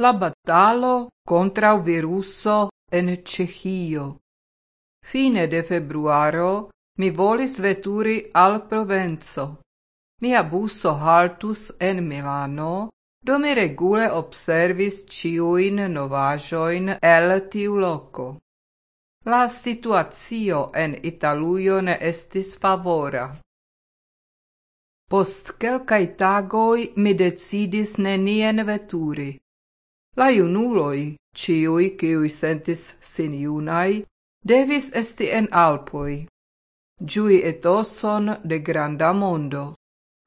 La batalo contra viruso en Cehio. Fine de februaro mi volis veturi al Provenzo. Mia buso haltus en Milano, do mi regule observis ciuin novajoin el tiu loco. La situatio en Italujo ne estis favora. Post quelcae tagoi mi decidis nenien veturi. La junuloi, ciui ciui sentis sin junai, devis esti en Alpoi. Giui etoson de granda mondo.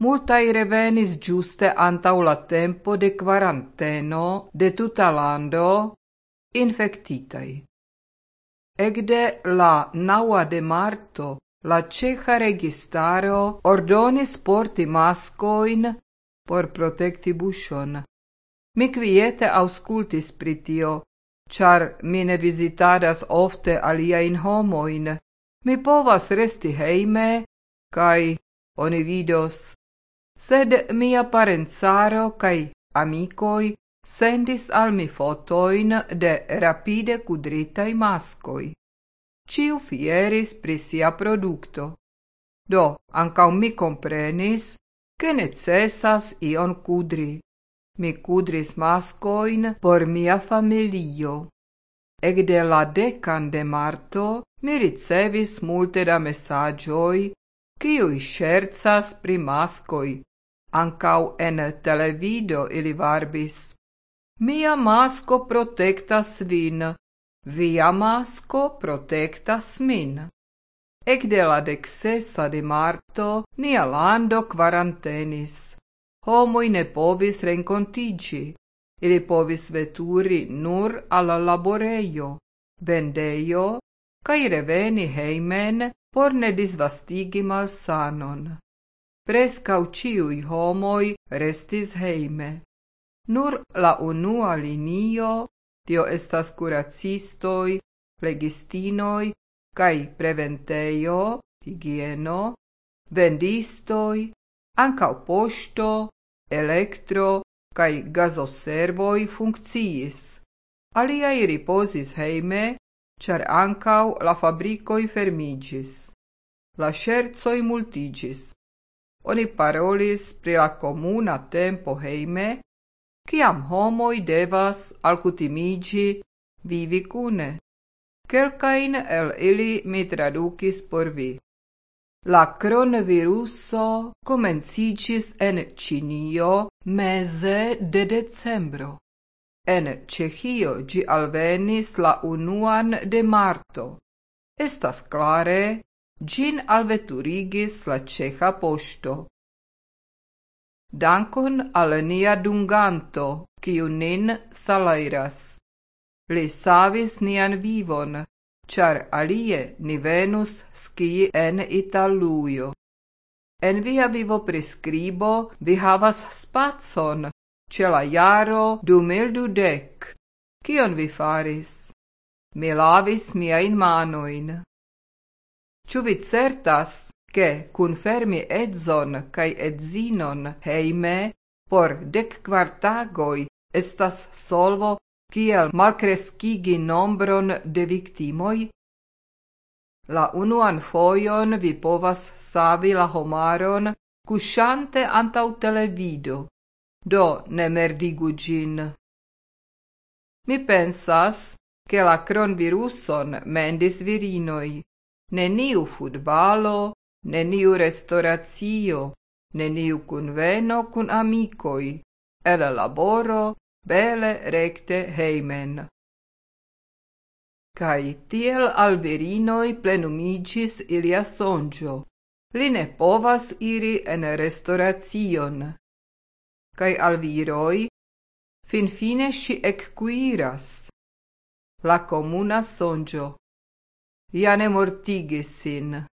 Multai revenis giuste antau la tempo de quaranteno de tuta lando infectitai. Egde la naua de marto la ceja registaro ordonis porti mascoin por protecti buŝon. Mi kviete auscultis pritio, char mi ne visitadas ofte aliajn homoin. Mi povas resti heime, kai oni vidos. Sed mia parenzaro kai amicoi sendis al mi fotoin de rapide kudritaj maskoj. Ciu fieris pri sia produkto. Do, ancau mi comprenis, che necessas ion kudri. Mi kudris maskoin por mia familio. Egde la decan de marto mi ricevis multe da messagioi, ciui scherzas pri maskoi. Ancau en televido ili varbis. Mia masko protectas vin, via masko protectas min. Ekde la deksesa de marto nia lando quarantenis. Homoj ne povis renkontiĝi. Ili povis veturi nur al laborejo, vendejo kaj reveni hejmen por ne disvastigi malsanon. Preskaŭ homoj restis hejme. Nur la unua linio, tio estas curacistoi, legistinoi, cae preventeio, higieno, vendistoi, ancau posto, elektro, cae gazoservoi funcciis. Aliai riposis heime, char ancau la fabricoi fermigis. La scherzoi multigis. Oni parolis pri la comuna tempo heime, Ciam homoi devas alcutimigi vivi cune. Quelcain el ili mi traducis por vi. La coronaviruso comencicis en Cinio mese de decembro. En Cehio gi alvenis la unuan de marto. Estas clare, gin alveturigis la ceha posto. Dankon al nia dunganto, kiu nin salairas. Li savis nian vivon, char alie ni venus ski en Italujo. En via vivo prescribo vi havas spatson, ce la jaro du mil dudec. Kion vi faris? Mi lavis miain manoin. Ču vi certas, che confermi edzon cae edzinon heime por dec quartagoi estas solvo kiel malcrescigi nombron de victimoi? La unuan foion vi povas savi la homaron cusciante antau televido, do ne merdigu gin. Mi pensas che la cronviruson mendis virinoi, neniu futbalo, neniu restauratio, neniu conveno cun amicoi, el laboro bele recte heimen. Cai tiel al virinoi plenumigis ilia sonjo, li ne povas iri en restauracion. Cai al viroi, fin fine si ecquiras. La comuna sonjo. Ja ne mortigis sin.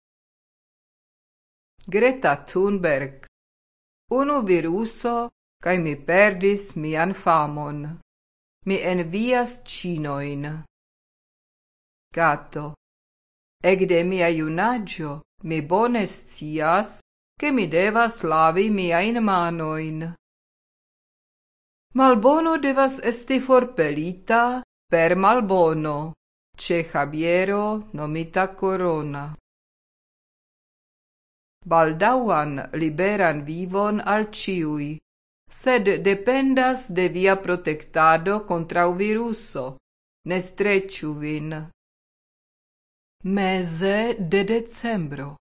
Greta Thunberg. Unu viruso, cae mi perdis mian famon. Mi envias cinoin. Gato. Egde mia iunaggio, mi bone scias, che mi devas lavi miain manoin. Malbono devas esti forpelita per malbono, ce Javiero nomita corona. Baldauan liberan vivon al ciui, sed dependas de via protectado contra viruso. Ne vin. Meze de decembro.